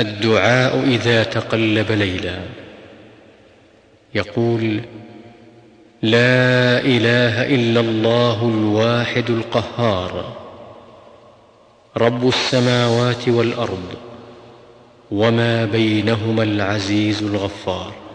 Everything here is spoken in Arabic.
الدعاء إذا تقلب ليلا. يقول لا إله إلا الله الواحد القهار رب السماوات والأرض وما بينهما العزيز الغفار.